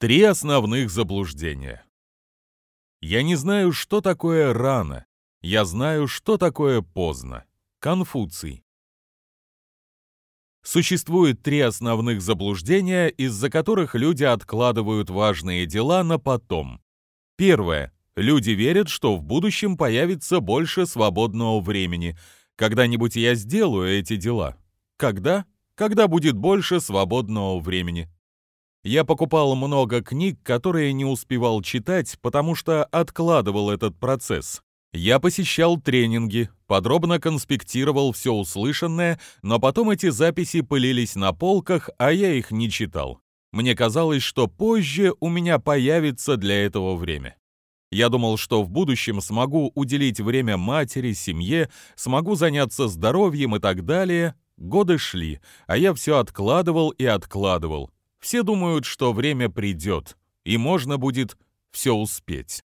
Три основных заблуждения. Я не знаю, что такое рано. Я знаю, что такое поздно. Конфуций. Существует три основных заблуждения, из-за которых люди откладывают важные дела на потом. Первое. Люди верят, что в будущем появится больше свободного времени. Когда-нибудь я сделаю эти дела. Когда? Когда будет больше свободного времени. Я покупал много книг, которые не успевал читать, потому что откладывал этот процесс. Я посещал тренинги, подробно конспектировал все услышанное, но потом эти записи пылились на полках, а я их не читал. Мне казалось, что позже у меня появится для этого время. Я думал, что в будущем смогу уделить время матери, семье, смогу заняться здоровьем и так далее. Годы шли, а я все откладывал и откладывал. Все думают, что время придет, и можно будет все успеть.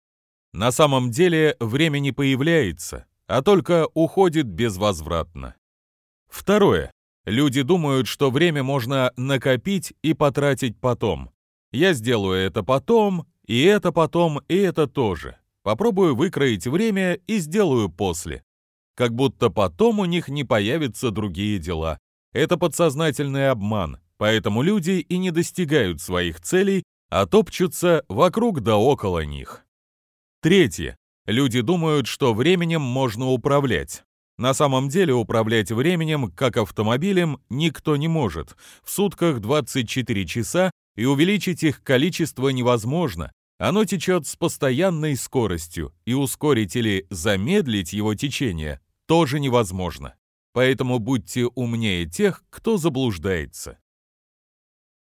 На самом деле время не появляется, а только уходит безвозвратно. Второе. Люди думают, что время можно накопить и потратить потом. Я сделаю это потом, и это потом, и это тоже. Попробую выкроить время и сделаю после. Как будто потом у них не появятся другие дела. Это подсознательный обман. Поэтому люди и не достигают своих целей, а топчутся вокруг да около них. Третье. Люди думают, что временем можно управлять. На самом деле управлять временем, как автомобилем, никто не может. В сутках 24 часа, и увеличить их количество невозможно. Оно течет с постоянной скоростью, и ускорить или замедлить его течение тоже невозможно. Поэтому будьте умнее тех, кто заблуждается.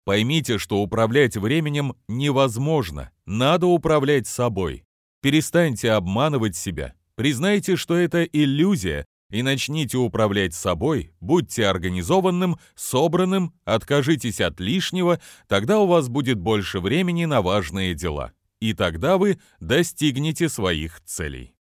Поймите, что управлять временем невозможно, надо управлять собой. Перестаньте обманывать себя, признайте, что это иллюзия, и начните управлять собой, будьте организованным, собранным, откажитесь от лишнего, тогда у вас будет больше времени на важные дела. И тогда вы достигнете своих целей.